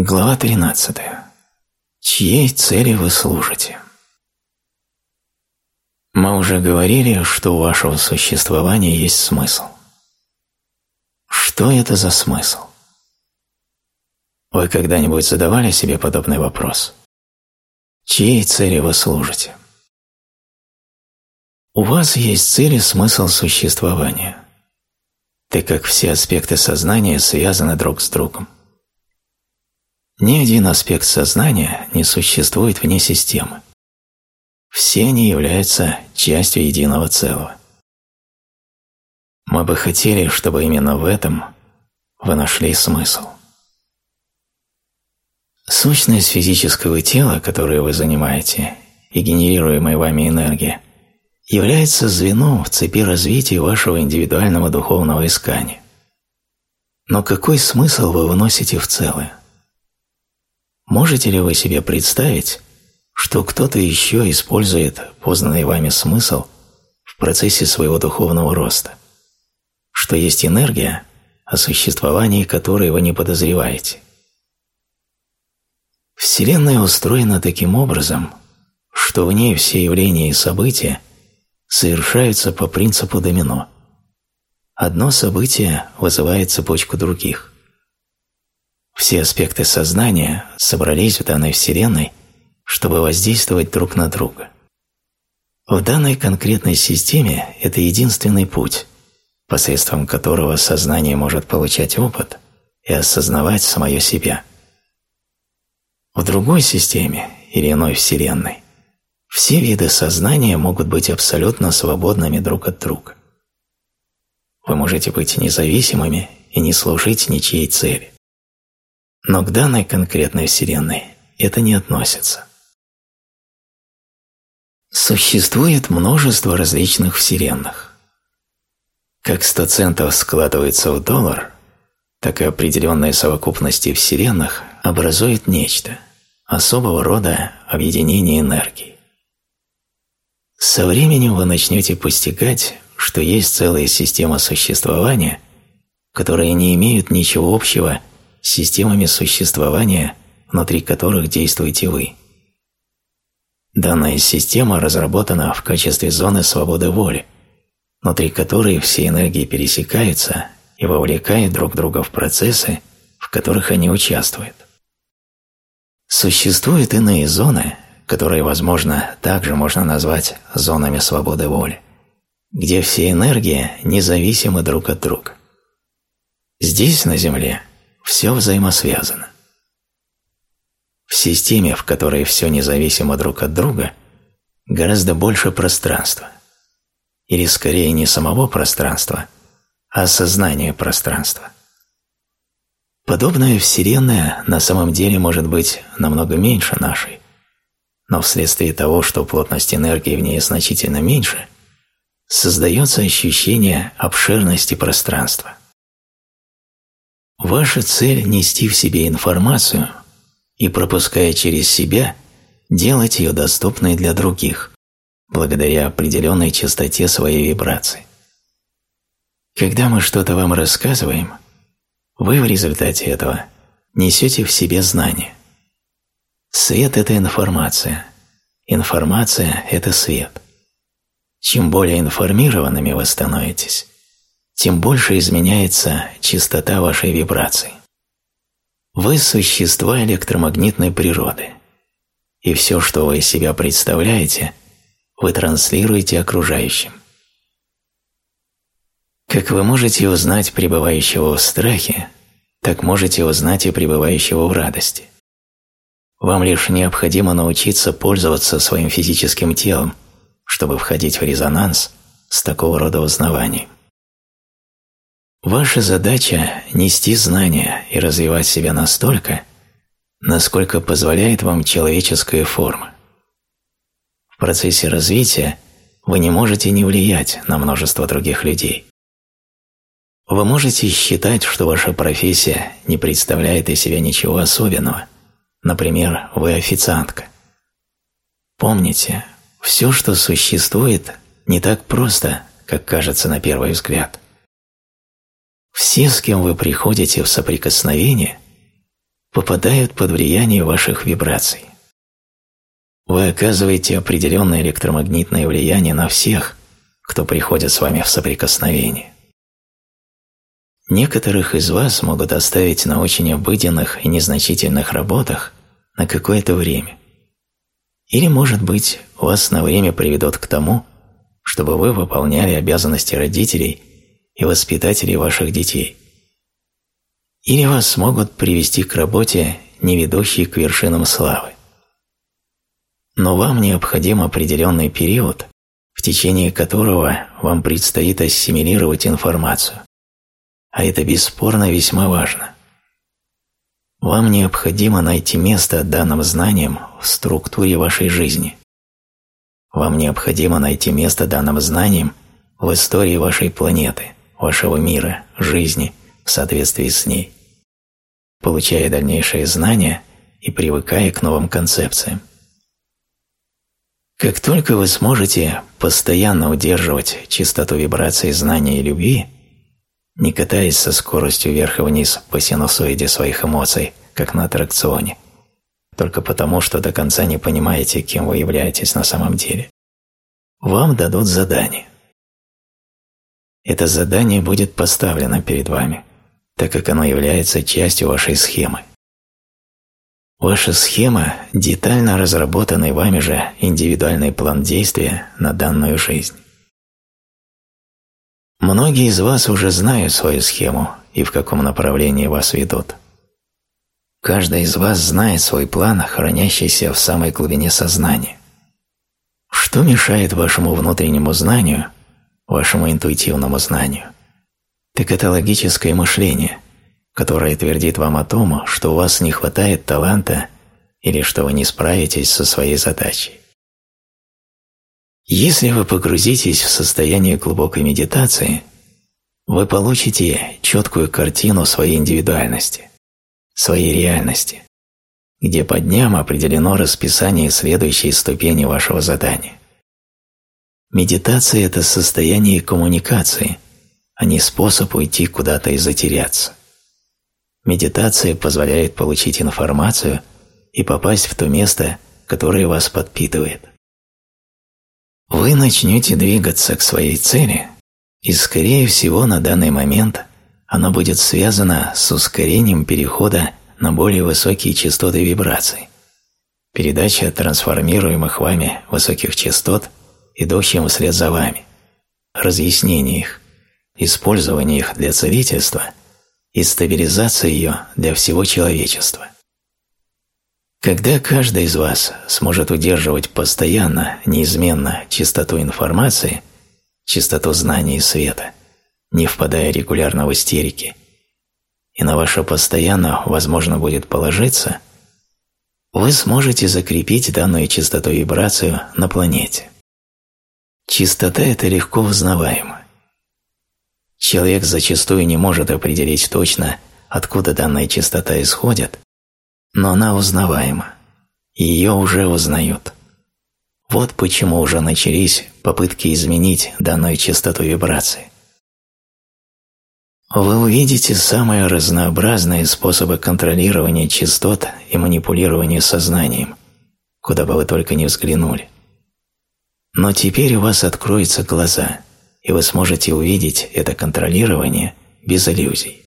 Глава 13. Чьей цели вы служите? Мы уже говорили, что у вашего существования есть смысл. Что это за смысл? Вы когда-нибудь задавали себе подобный вопрос? Чьей цели вы служите? У вас есть цель и смысл существования, так как все аспекты сознания связаны друг с другом. Ни один аспект сознания не существует вне системы. Все они являются частью единого целого. Мы бы хотели, чтобы именно в этом вы нашли смысл. Сущность физического тела, которое вы занимаете, и генерируемая вами энергия, является звеном в цепи развития вашего индивидуального духовного искания. Но какой смысл вы вносите в целое? Можете ли вы себе представить, что кто-то еще использует познанный вами смысл в процессе своего духовного роста? Что есть энергия, о существовании которой вы не подозреваете? Вселенная устроена таким образом, что в ней все явления и события совершаются по принципу домино. Одно событие вызывает цепочку других. Все аспекты сознания собрались в данной Вселенной, чтобы воздействовать друг на друга. В данной конкретной системе это единственный путь, посредством которого сознание может получать опыт и осознавать самое себя. В другой системе или иной Вселенной все виды сознания могут быть абсолютно свободными друг от друга. Вы можете быть независимыми и не служить ничьей цели. Но к данной конкретной Вселенной это не относится. Существует множество различных Вселенных. Как 100 центов складывается в доллар, так и определенные совокупности Вселенных образуют нечто, особого рода объединение энергии. Со временем вы начнете постигать, что есть целая система существования, которые не имеют ничего общего системами существования, внутри которых действуете вы. Данная система разработана в качестве зоны свободы воли, внутри которой все энергии пересекаются и вовлекают друг друга в процессы, в которых они участвуют. Существуют иные зоны, которые, возможно, также можно назвать зонами свободы воли, где все энергии независимы друг от друга. Здесь, на Земле, все взаимосвязано. В системе, в которой все независимо друг от друга, гораздо больше пространства. Или скорее не самого пространства, а сознания пространства. Подобная Вселенная на самом деле может быть намного меньше нашей, но вследствие того, что плотность энергии в ней значительно меньше, создается ощущение обширности пространства. Ваша цель – нести в себе информацию и, пропуская через себя, делать ее доступной для других, благодаря определенной частоте своей вибрации. Когда мы что-то вам рассказываем, вы в результате этого несете в себе знание. Свет – это информация. Информация – это свет. Чем более информированными вы становитесь, тем больше изменяется частота вашей вибрации. Вы – существа электромагнитной природы, и все, что вы из себя представляете, вы транслируете окружающим. Как вы можете узнать пребывающего в страхе, так можете узнать и пребывающего в радости. Вам лишь необходимо научиться пользоваться своим физическим телом, чтобы входить в резонанс с такого рода узнаванием. Ваша задача – нести знания и развивать себя настолько, насколько позволяет вам человеческая форма. В процессе развития вы не можете не влиять на множество других людей. Вы можете считать, что ваша профессия не представляет из себя ничего особенного. Например, вы официантка. Помните, все, что существует, не так просто, как кажется на первый взгляд – все, с кем вы приходите в соприкосновение, попадают под влияние ваших вибраций. Вы оказываете определенное электромагнитное влияние на всех, кто приходит с вами в соприкосновение. Некоторых из вас могут оставить на очень обыденных и незначительных работах на какое-то время. Или, может быть, вас на время приведут к тому, чтобы вы выполняли обязанности родителей и воспитателей ваших детей. Или вас могут привести к работе, не к вершинам славы. Но вам необходим определенный период, в течение которого вам предстоит ассимилировать информацию. А это бесспорно весьма важно. Вам необходимо найти место данным знаниям в структуре вашей жизни. Вам необходимо найти место данным знаниям в истории вашей планеты, вашего мира, жизни в соответствии с ней, получая дальнейшие знания и привыкая к новым концепциям. Как только вы сможете постоянно удерживать частоту вибраций знания и любви, не катаясь со скоростью вверх и вниз по синусоиде своих эмоций, как на аттракционе, только потому, что до конца не понимаете, кем вы являетесь на самом деле. Вам дадут задание. Это задание будет поставлено перед вами, так как оно является частью вашей схемы. Ваша схема – детально разработанный вами же индивидуальный план действия на данную жизнь. Многие из вас уже знают свою схему и в каком направлении вас ведут. Каждый из вас знает свой план, хранящийся в самой глубине сознания. Что мешает вашему внутреннему знанию, вашему интуитивному знанию? Так это логическое мышление, которое твердит вам о том, что у вас не хватает таланта или что вы не справитесь со своей задачей. Если вы погрузитесь в состояние глубокой медитации, вы получите четкую картину своей индивидуальности, своей реальности, где по дням определено расписание следующей ступени вашего задания. Медитация – это состояние коммуникации, а не способ уйти куда-то и затеряться. Медитация позволяет получить информацию и попасть в то место, которое вас подпитывает. Вы начнете двигаться к своей цели, и, скорее всего, на данный момент оно будет связано с ускорением перехода на более высокие частоты вибраций, передача трансформируемых вами высоких частот, идущим вслед за вами, разъяснение их, использование их для целительства и стабилизация ее для всего человечества. Когда каждый из вас сможет удерживать постоянно, неизменно чистоту информации, чистоту знаний и света, не впадая регулярно в истерики, и на ваше постоянно возможно будет положиться, вы сможете закрепить данную чистоту вибрацию на планете. Чистота – это легко узнаваемо. Человек зачастую не может определить точно, откуда данная чистота исходит, но она узнаваема, и ее уже узнают. Вот почему уже начались попытки изменить данную частоту вибрации. Вы увидите самые разнообразные способы контролирования частот и манипулирования сознанием, куда бы вы только ни взглянули. Но теперь у вас откроются глаза, и вы сможете увидеть это контролирование без иллюзий.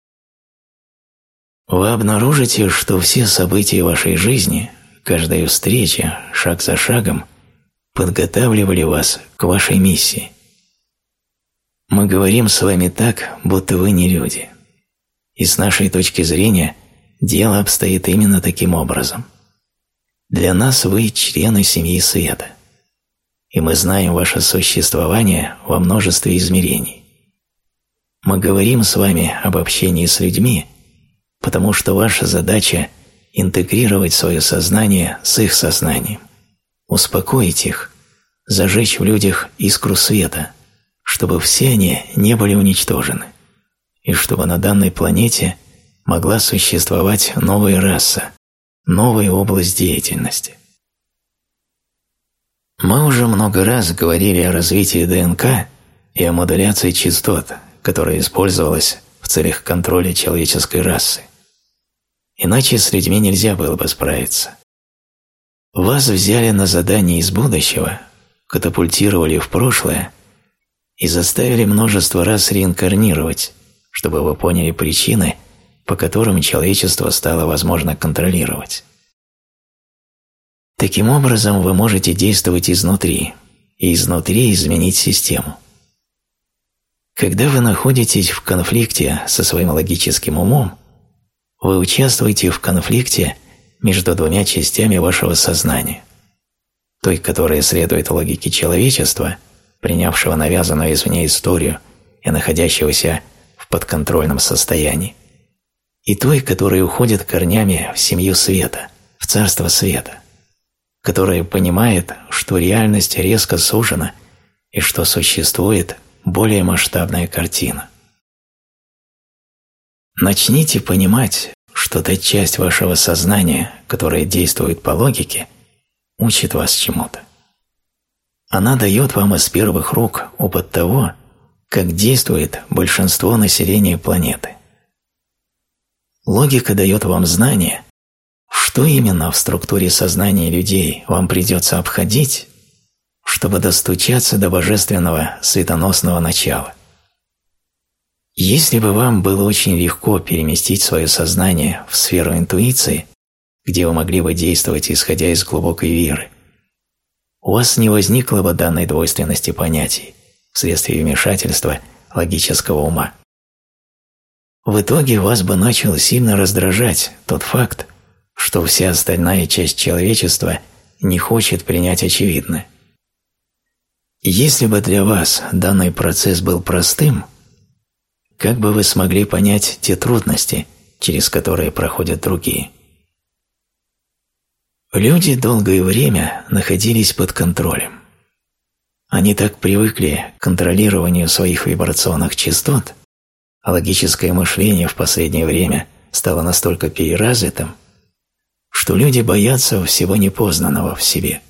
Вы обнаружите, что все события вашей жизни, каждая встреча, шаг за шагом, подготавливали вас к вашей миссии. Мы говорим с вами так, будто вы не люди. И с нашей точки зрения дело обстоит именно таким образом. Для нас вы члены семьи света. И мы знаем ваше существование во множестве измерений. Мы говорим с вами об общении с людьми – потому что ваша задача – интегрировать свое сознание с их сознанием, успокоить их, зажечь в людях искру света, чтобы все они не были уничтожены, и чтобы на данной планете могла существовать новая раса, новая область деятельности. Мы уже много раз говорили о развитии ДНК и о модуляции частот, которая использовалась в целях контроля человеческой расы. иначе с людьми нельзя было бы справиться. Вас взяли на задание из будущего, катапультировали в прошлое и заставили множество раз реинкарнировать, чтобы вы поняли причины, по которым человечество стало возможно контролировать. Таким образом, вы можете действовать изнутри, и изнутри изменить систему. Когда вы находитесь в конфликте со своим логическим умом, вы участвуете в конфликте между двумя частями вашего сознания. Той, которая следует логике человечества, принявшего навязанную извне историю и находящегося в подконтрольном состоянии, и той, которая уходит корнями в семью света, в царство света, которая понимает, что реальность резко сужена и что существует более масштабная картина. Начните понимать, что та часть вашего сознания, которая действует по логике, учит вас чему-то. Она дает вам из первых рук опыт того, как действует большинство населения планеты. Логика дает вам знание, что именно в структуре сознания людей вам придется обходить, чтобы достучаться до божественного светоносного начала. Если бы вам было очень легко переместить свое сознание в сферу интуиции, где вы могли бы действовать исходя из глубокой веры, у вас не возникло бы данной двойственности понятий вследствие вмешательства логического ума. В итоге вас бы начал сильно раздражать тот факт, что вся остальная часть человечества не хочет принять очевидное. Если бы для вас данный процесс был простым, как бы вы смогли понять те трудности, через которые проходят другие? Люди долгое время находились под контролем. Они так привыкли к контролированию своих вибрационных частот, а логическое мышление в последнее время стало настолько переразвитым, что люди боятся всего непознанного в себе –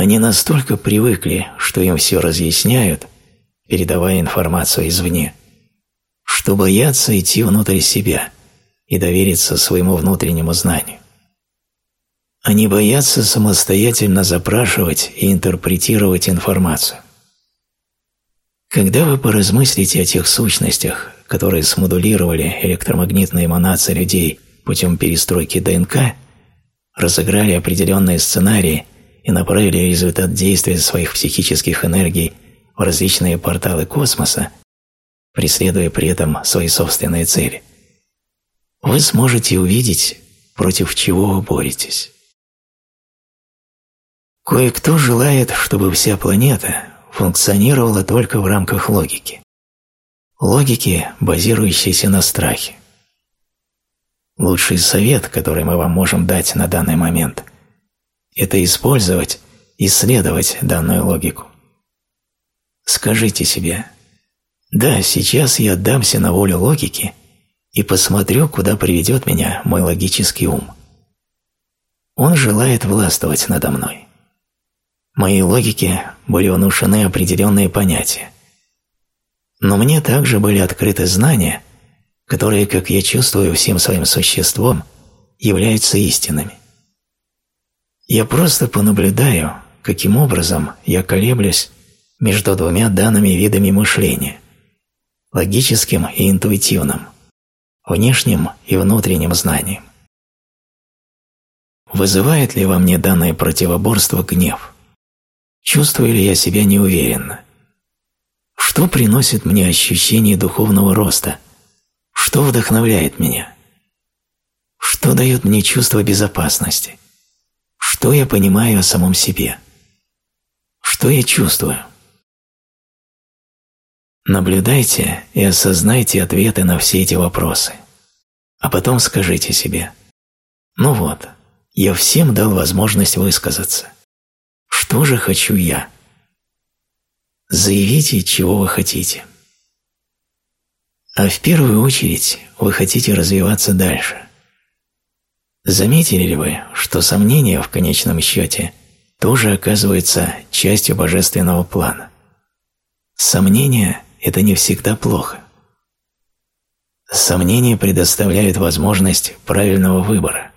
они настолько привыкли, что им все разъясняют, передавая информацию извне, что боятся идти внутрь себя и довериться своему внутреннему знанию. Они боятся самостоятельно запрашивать и интерпретировать информацию. Когда вы поразмыслите о тех сущностях, которые смодулировали электромагнитные эманации людей путем перестройки ДНК, разыграли определенные сценарии и направили результат действия своих психических энергий в различные порталы космоса, преследуя при этом свои собственные цели, вы сможете увидеть, против чего вы боретесь. Кое-кто желает, чтобы вся планета функционировала только в рамках логики. Логики, базирующейся на страхе. Лучший совет, который мы вам можем дать на данный момент – это использовать, исследовать данную логику. Скажите себе, да, сейчас я отдамся на волю логики и посмотрю, куда приведет меня мой логический ум. Он желает властвовать надо мной. Моей логике были внушены определенные понятия. Но мне также были открыты знания, которые, как я чувствую всем своим существом, являются истинными. Я просто понаблюдаю, каким образом я колеблюсь между двумя данными видами мышления – логическим и интуитивным, внешним и внутренним знанием. Вызывает ли во мне данное противоборство гнев? Чувствую ли я себя неуверенно? Что приносит мне ощущение духовного роста? Что вдохновляет меня? Что дает мне чувство безопасности? Что я понимаю о самом себе? Что я чувствую? Наблюдайте и осознайте ответы на все эти вопросы. А потом скажите себе, ну вот, я всем дал возможность высказаться. Что же хочу я? Заявите, чего вы хотите. А в первую очередь вы хотите развиваться дальше. Заметили ли вы, что сомнения в конечном счете тоже оказываются частью божественного плана? Сомнения – это не всегда плохо. Сомнения предоставляют возможность правильного выбора.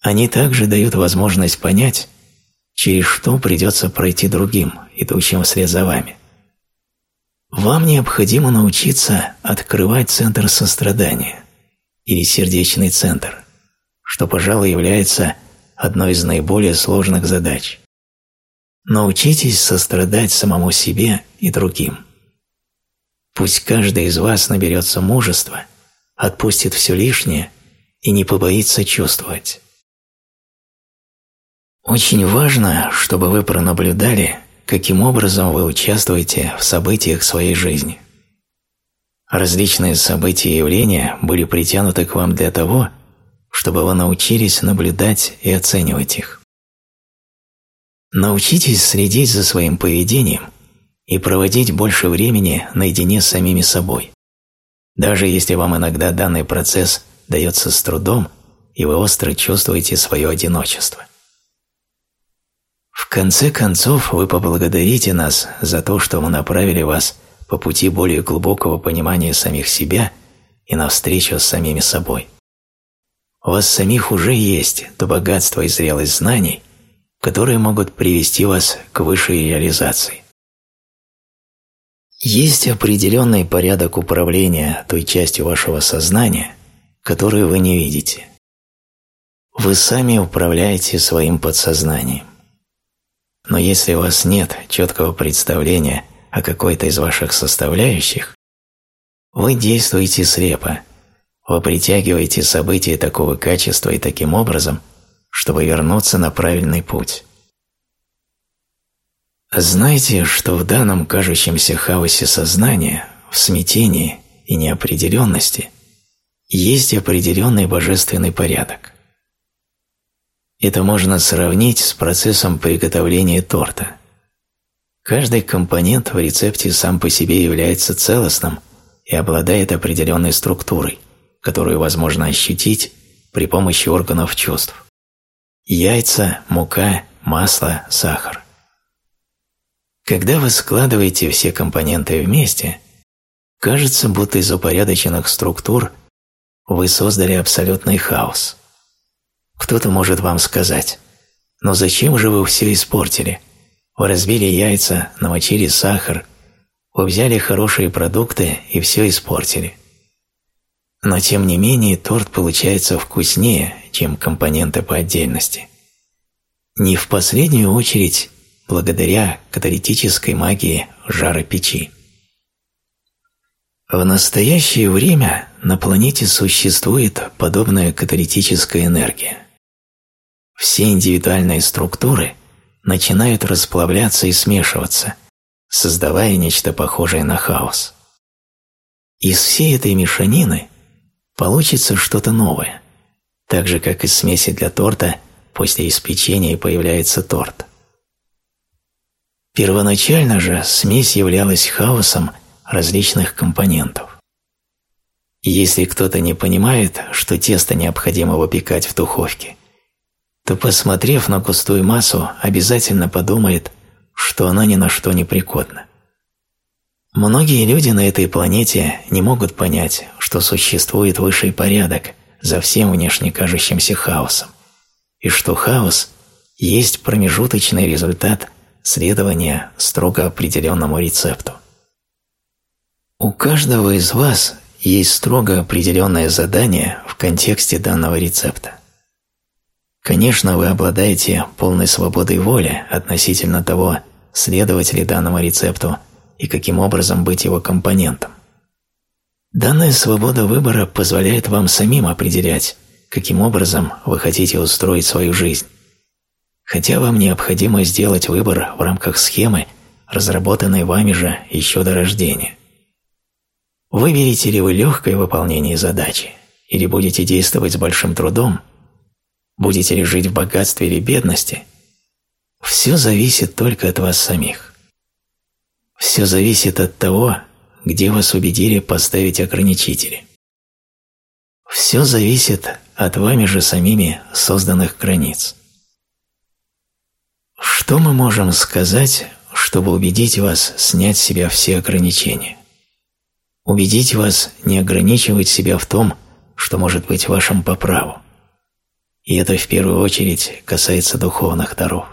Они также дают возможность понять, через что придется пройти другим, идущим вслед за вами. Вам необходимо научиться открывать центр сострадания или сердечный центр, что, пожалуй, является одной из наиболее сложных задач. Научитесь сострадать самому себе и другим. Пусть каждый из вас наберется мужества, отпустит все лишнее и не побоится чувствовать. Очень важно, чтобы вы пронаблюдали, каким образом вы участвуете в событиях своей жизни. Различные события и явления были притянуты к вам для того, чтобы вы научились наблюдать и оценивать их. Научитесь следить за своим поведением и проводить больше времени наедине с самими собой. Даже если вам иногда данный процесс дается с трудом, и вы остро чувствуете свое одиночество. В конце концов, вы поблагодарите нас за то, что мы направили вас по пути более глубокого понимания самих себя и навстречу с самими собой. У вас самих уже есть то богатство и зрелость знаний, которые могут привести вас к высшей реализации. Есть определенный порядок управления той частью вашего сознания, которую вы не видите. Вы сами управляете своим подсознанием. Но если у вас нет четкого представления о какой-то из ваших составляющих, вы действуете слепо, вы притягиваете события такого качества и таким образом, чтобы вернуться на правильный путь. Знайте, что в данном кажущемся хаосе сознания, в смятении и неопределенности есть определенный божественный порядок. Это можно сравнить с процессом приготовления торта. Каждый компонент в рецепте сам по себе является целостным и обладает определенной структурой, которую возможно ощутить при помощи органов чувств. Яйца, мука, масло, сахар. Когда вы складываете все компоненты вместе, кажется, будто из упорядоченных структур вы создали абсолютный хаос – кто-то может вам сказать, «Но зачем же вы все испортили? Вы разбили яйца, намочили сахар, вы взяли хорошие продукты и все испортили». Но тем не менее торт получается вкуснее, чем компоненты по отдельности. Не в последнюю очередь благодаря каталитической магии жара печи. В настоящее время на планете существует подобная каталитическая энергия все индивидуальные структуры начинают расплавляться и смешиваться, создавая нечто похожее на хаос. Из всей этой мешанины получится что-то новое, так же, как из смеси для торта после испечения появляется торт. Первоначально же смесь являлась хаосом различных компонентов. Если кто-то не понимает, что тесто необходимо выпекать в духовке, то, посмотрев на густую массу, обязательно подумает, что она ни на что не пригодна. Многие люди на этой планете не могут понять, что существует высший порядок за всем внешне кажущимся хаосом, и что хаос есть промежуточный результат следования строго определенному рецепту. У каждого из вас есть строго определенное задание в контексте данного рецепта. Конечно, вы обладаете полной свободой воли относительно того, следовать ли данному рецепту и каким образом быть его компонентом. Данная свобода выбора позволяет вам самим определять, каким образом вы хотите устроить свою жизнь. Хотя вам необходимо сделать выбор в рамках схемы, разработанной вами же еще до рождения. Выберете ли вы легкое выполнение задачи или будете действовать с большим трудом, будете ли жить в богатстве или бедности, все зависит только от вас самих. Все зависит от того, где вас убедили поставить ограничители. Все зависит от вами же самими созданных границ. Что мы можем сказать, чтобы убедить вас снять с себя все ограничения? убедить вас не ограничивать себя в том, что может быть вашим по праву. И это в первую очередь касается духовных даров.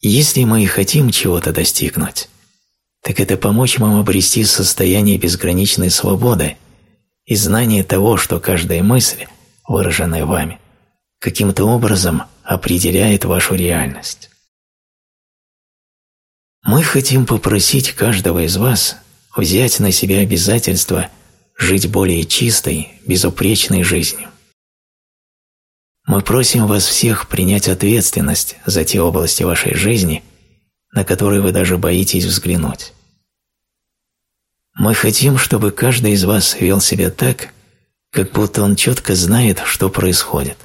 Если мы и хотим чего-то достигнуть, так это помочь вам обрести состояние безграничной свободы и знание того, что каждая мысль, выраженная вами, каким-то образом определяет вашу реальность. Мы хотим попросить каждого из вас взять на себя обязательство жить более чистой, безупречной жизнью. Мы просим вас всех принять ответственность за те области вашей жизни, на которые вы даже боитесь взглянуть. Мы хотим, чтобы каждый из вас вел себя так, как будто он четко знает, что происходит.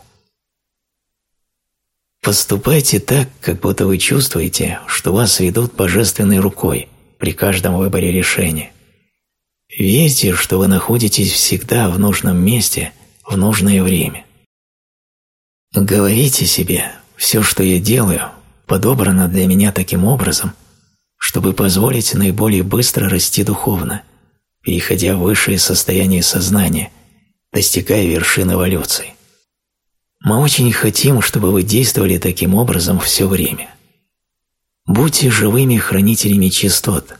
Поступайте так, как будто вы чувствуете, что вас ведут божественной рукой при каждом выборе решения. Верьте, что вы находитесь всегда в нужном месте в нужное время. Говорите себе, все, что я делаю, подобрано для меня таким образом, чтобы позволить наиболее быстро расти духовно, переходя в высшее состояние сознания, достигая вершин эволюции. Мы очень хотим, чтобы вы действовали таким образом все время. Будьте живыми хранителями чистот,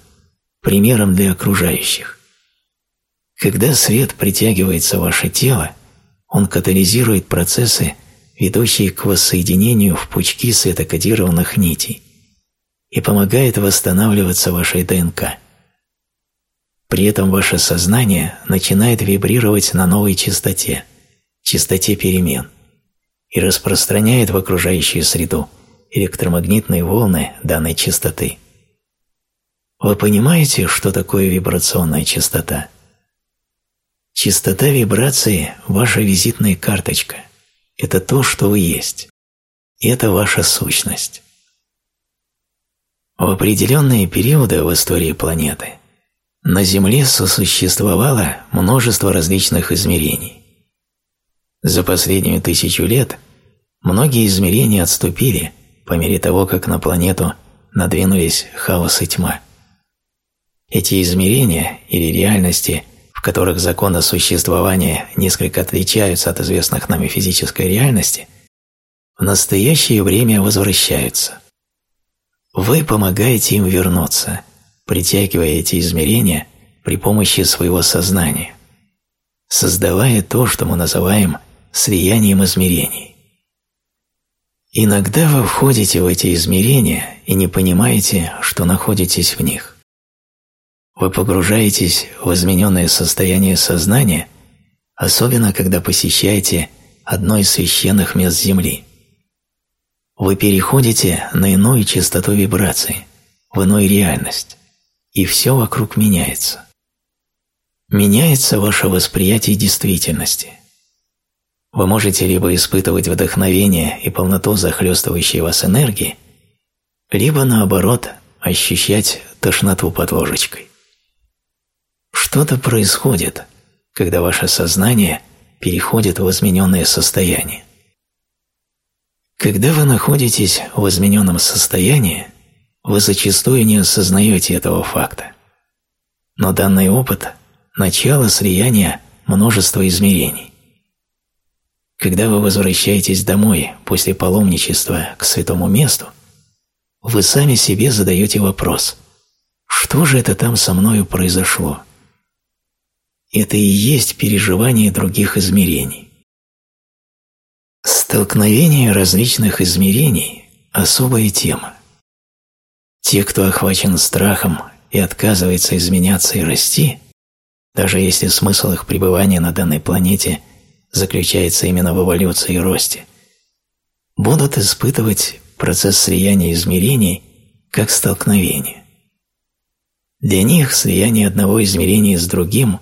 примером для окружающих. Когда свет притягивается в ваше тело, он катализирует процессы, ведущие к воссоединению в пучки светокодированных нитей и помогает восстанавливаться вашей ДНК. При этом ваше сознание начинает вибрировать на новой частоте, частоте перемен – и распространяет в окружающую среду электромагнитные волны данной частоты. Вы понимаете, что такое вибрационная частота? Частота вибрации – ваша визитная карточка. Это то, что вы есть. И это ваша сущность. В определенные периоды в истории планеты на Земле сосуществовало множество различных измерений. За последнюю тысячу лет многие измерения отступили по мере того, как на планету надвинулись хаос и тьма. Эти измерения или реальности, в которых законы существования несколько отличаются от известных нами физической реальности, в настоящее время возвращаются. Вы помогаете им вернуться, притягивая эти измерения при помощи своего сознания, создавая то, что мы называем – слиянием измерений. Иногда вы входите в эти измерения и не понимаете, что находитесь в них. Вы погружаетесь в измененное состояние сознания, особенно когда посещаете одно из священных мест Земли. Вы переходите на иную частоту вибрации, в иную реальность, и все вокруг меняется. Меняется ваше восприятие действительности – вы можете либо испытывать вдохновение и полноту захлестывающей вас энергии, либо, наоборот, ощущать тошноту под ложечкой. Что-то происходит, когда ваше сознание переходит в измененное состояние. Когда вы находитесь в измененном состоянии, вы зачастую не осознаете этого факта. Но данный опыт – начало слияния множества измерений. Когда вы возвращаетесь домой после паломничества к святому месту, вы сами себе задаете вопрос «Что же это там со мною произошло?» Это и есть переживание других измерений. Столкновение различных измерений – особая тема. Те, кто охвачен страхом и отказывается изменяться и расти, даже если смысл их пребывания на данной планете – заключается именно в эволюции и росте, будут испытывать процесс слияния измерений как столкновение. Для них слияние одного измерения с другим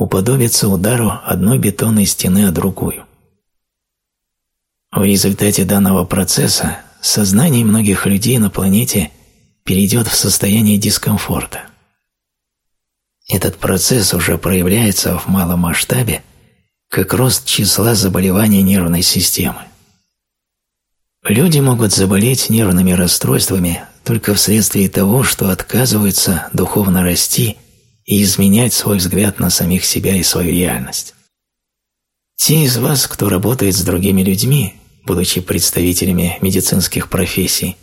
уподобится удару одной бетонной стены о другую. В результате данного процесса сознание многих людей на планете перейдет в состояние дискомфорта. Этот процесс уже проявляется в малом масштабе как рост числа заболеваний нервной системы. Люди могут заболеть нервными расстройствами только вследствие того, что отказываются духовно расти и изменять свой взгляд на самих себя и свою реальность. Те из вас, кто работает с другими людьми, будучи представителями медицинских профессий,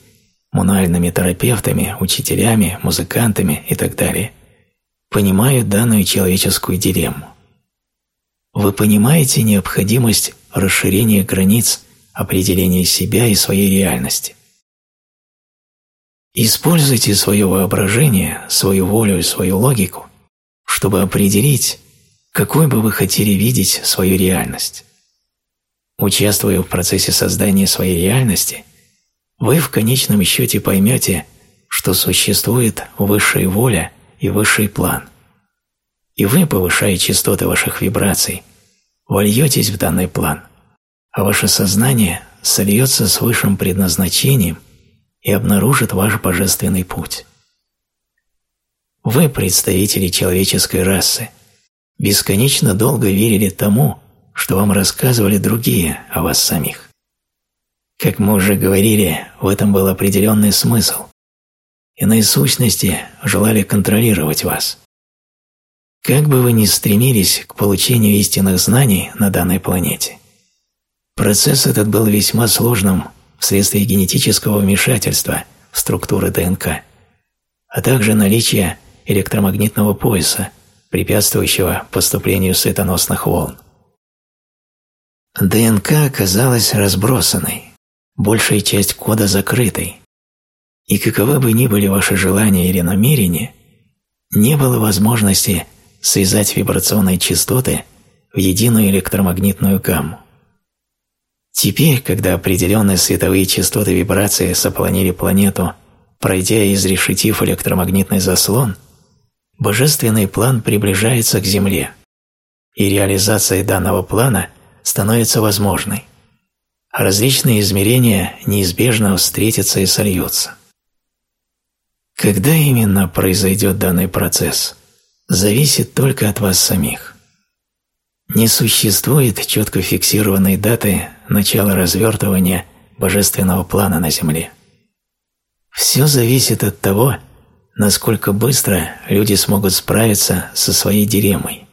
мануальными терапевтами, учителями, музыкантами и так далее, понимают данную человеческую дилемму. Вы понимаете необходимость расширения границ определения себя и своей реальности. Используйте свое воображение, свою волю и свою логику, чтобы определить, какой бы вы хотели видеть свою реальность. Участвуя в процессе создания своей реальности, вы в конечном счете поймете, что существует высшая воля и высший план. И вы, повышая частоты ваших вибраций, вольетесь в данный план, а ваше сознание сольется с высшим предназначением и обнаружит ваш божественный путь. Вы, представители человеческой расы, бесконечно долго верили тому, что вам рассказывали другие о вас самих. Как мы уже говорили, в этом был определенный смысл. Иные сущности желали контролировать вас. Как бы вы ни стремились к получению истинных знаний на данной планете, процесс этот был весьма сложным вследствие генетического вмешательства в структуры ДНК, а также наличия электромагнитного пояса, препятствующего поступлению светоносных волн. ДНК оказалась разбросанной, большая часть кода закрытой, и каковы бы ни были ваши желания или намерения, не было возможности связать вибрационные частоты в единую электромагнитную гамму. Теперь, когда определенные световые частоты вибрации заполонили планету, пройдя изрешетив электромагнитный заслон – божественный план приближается к Земле, и реализация данного плана становится возможной, а различные измерения неизбежно встретятся и сольются. Когда именно произойдет данный процесс, зависит только от вас самих. Не существует четко фиксированной даты начала развертывания божественного плана на Земле. Все зависит от того, насколько быстро люди смогут справиться со своей дилеммой,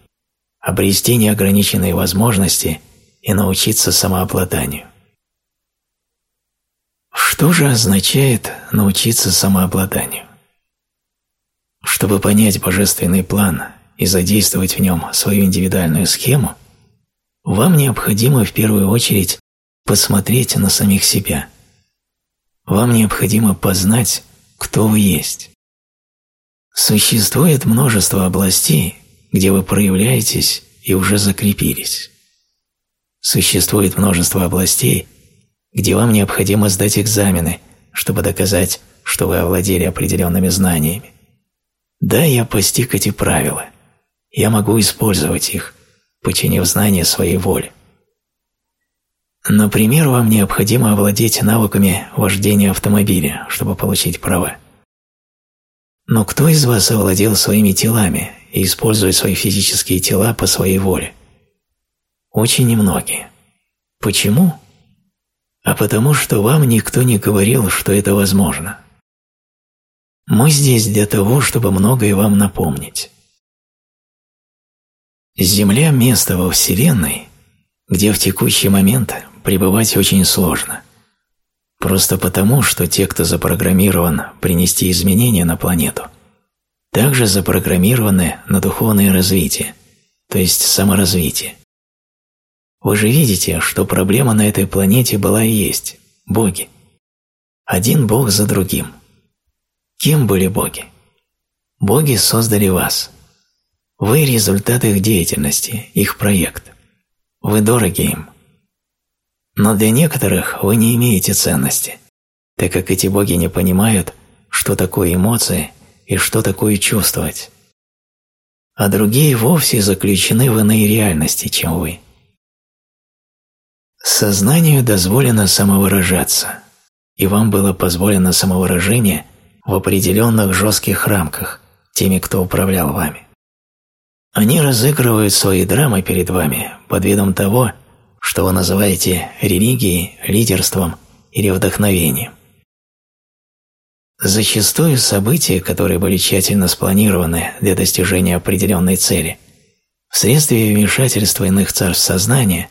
обрести неограниченные возможности и научиться самообладанию. Что же означает научиться самообладанию? Чтобы понять божественный план и задействовать в нем свою индивидуальную схему, вам необходимо в первую очередь посмотреть на самих себя. Вам необходимо познать, кто вы есть. Существует множество областей, где вы проявляетесь и уже закрепились. Существует множество областей, где вам необходимо сдать экзамены, чтобы доказать, что вы овладели определенными знаниями. Да, я постиг эти правила. Я могу использовать их, подчинив знания своей воле. Например, вам необходимо овладеть навыками вождения автомобиля, чтобы получить права. Но кто из вас овладел своими телами и использует свои физические тела по своей воле? Очень немногие. Почему? А потому что вам никто не говорил, что это возможно. Мы здесь для того, чтобы многое вам напомнить. Земля – место во Вселенной, где в текущий момент пребывать очень сложно – Просто потому, что те, кто запрограммирован принести изменения на планету, также запрограммированы на духовное развитие, то есть саморазвитие. Вы же видите, что проблема на этой планете была и есть – боги. Один бог за другим. Кем были боги? Боги создали вас. Вы – результат их деятельности, их проект. Вы дороги им. Но для некоторых вы не имеете ценности, так как эти боги не понимают, что такое эмоции и что такое чувствовать. А другие вовсе заключены в иной реальности, чем вы. Сознанию дозволено самовыражаться, и вам было позволено самовыражение в определенных жестких рамках теми, кто управлял вами. Они разыгрывают свои драмы перед вами под видом того, что вы называете религией, лидерством или вдохновением. Зачастую события, которые были тщательно спланированы для достижения определенной цели, вследствие вмешательства иных царств сознания,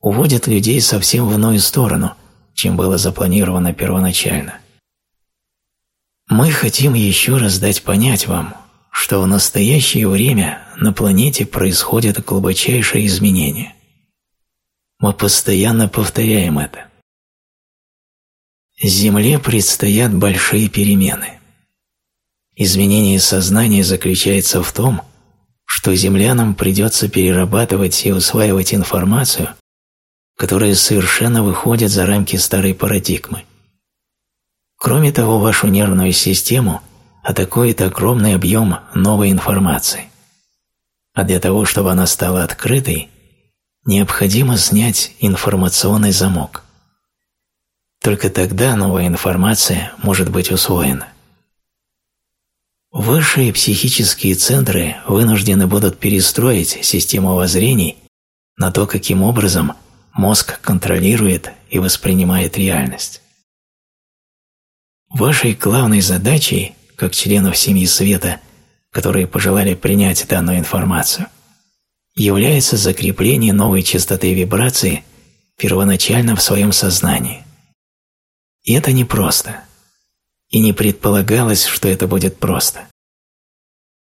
уводят людей совсем в иную сторону, чем было запланировано первоначально. Мы хотим еще раз дать понять вам, что в настоящее время на планете происходят глубочайшие изменения. Мы постоянно повторяем это. Земле предстоят большие перемены. Изменение сознания заключается в том, что землянам придется перерабатывать и усваивать информацию, которая совершенно выходит за рамки старой парадигмы. Кроме того, вашу нервную систему атакует огромный объем новой информации. А для того, чтобы она стала открытой, необходимо снять информационный замок. Только тогда новая информация может быть усвоена. Высшие психические центры вынуждены будут перестроить систему воззрений на то, каким образом мозг контролирует и воспринимает реальность. Вашей главной задачей, как членов семьи света, которые пожелали принять данную информацию, является закрепление новой частоты вибрации первоначально в своем сознании – и это непросто. И не предполагалось, что это будет просто.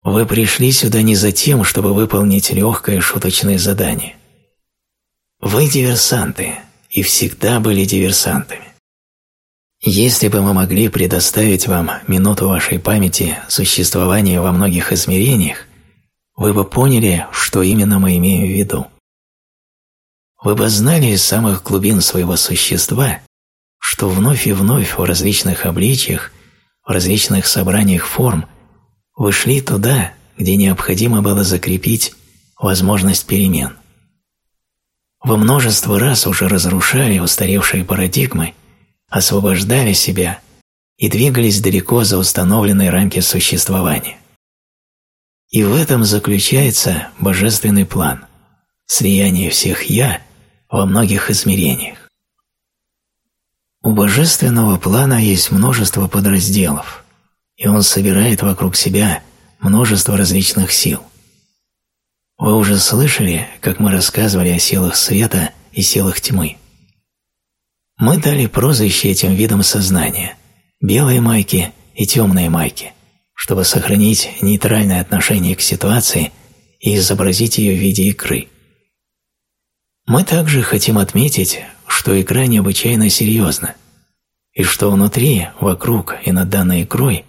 Вы пришли сюда не за тем, чтобы выполнить легкое шуточное задание. Вы диверсанты, и всегда были диверсантами. Если бы мы могли предоставить вам минуту вашей памяти существования во многих измерениях, вы бы поняли, что именно мы имеем в виду. Вы бы знали из самых глубин своего существа, что вновь и вновь в различных обличиях, в различных собраниях форм вы шли туда, где необходимо было закрепить возможность перемен. Вы множество раз уже разрушали устаревшие парадигмы, освобождали себя и двигались далеко за установленные рамки существования. И в этом заключается божественный план – слияние всех «я» во многих измерениях. У божественного плана есть множество подразделов, и он собирает вокруг себя множество различных сил. Вы уже слышали, как мы рассказывали о силах света и силах тьмы. Мы дали прозвище этим видам сознания – белые майки и темные майки, чтобы сохранить нейтральное отношение к ситуации и изобразить ее в виде игры. Мы также хотим отметить, что игра необычайно серьезна, и что внутри, вокруг и над данной игрой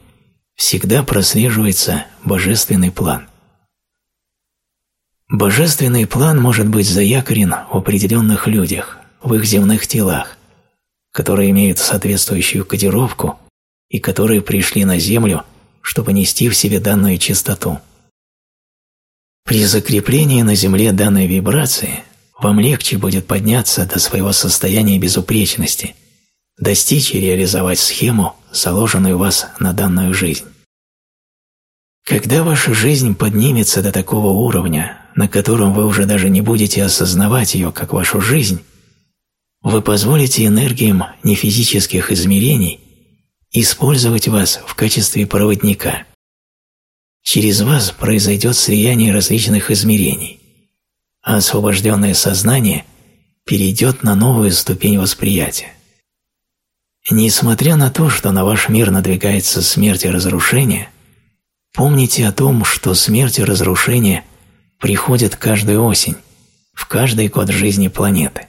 всегда прослеживается божественный план. Божественный план может быть заякорен в определенных людях, в их земных телах, которые имеют соответствующую кодировку и которые пришли на Землю, чтобы нести в себе данную чистоту. При закреплении на Земле данной вибрации вам легче будет подняться до своего состояния безупречности, достичь и реализовать схему, заложенную вас на данную жизнь. Когда ваша жизнь поднимется до такого уровня, на котором вы уже даже не будете осознавать ее как вашу жизнь, вы позволите энергиям нефизических измерений использовать вас в качестве проводника. Через вас произойдет слияние различных измерений, а освобожденное сознание перейдет на новую ступень восприятия. Несмотря на то, что на ваш мир надвигается смерть и разрушение, помните о том, что смерть и разрушение приходят каждую осень, в каждый год жизни планеты.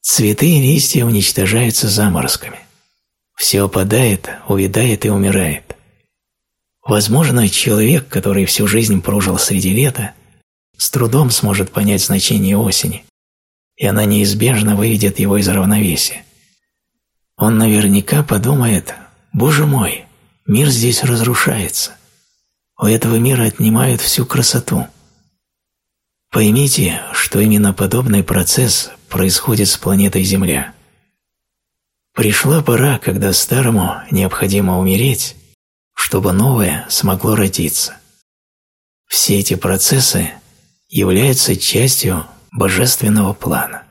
Цветы и листья уничтожаются заморозками. Все опадает, увядает и умирает. Возможно, человек, который всю жизнь прожил среди лета, с трудом сможет понять значение осени, и она неизбежно выведет его из равновесия. Он наверняка подумает, «Боже мой, мир здесь разрушается. У этого мира отнимают всю красоту». Поймите, что именно подобный процесс происходит с планетой Земля. Пришла пора, когда старому необходимо умереть, чтобы новое смогло родиться. Все эти процессы являются частью божественного плана.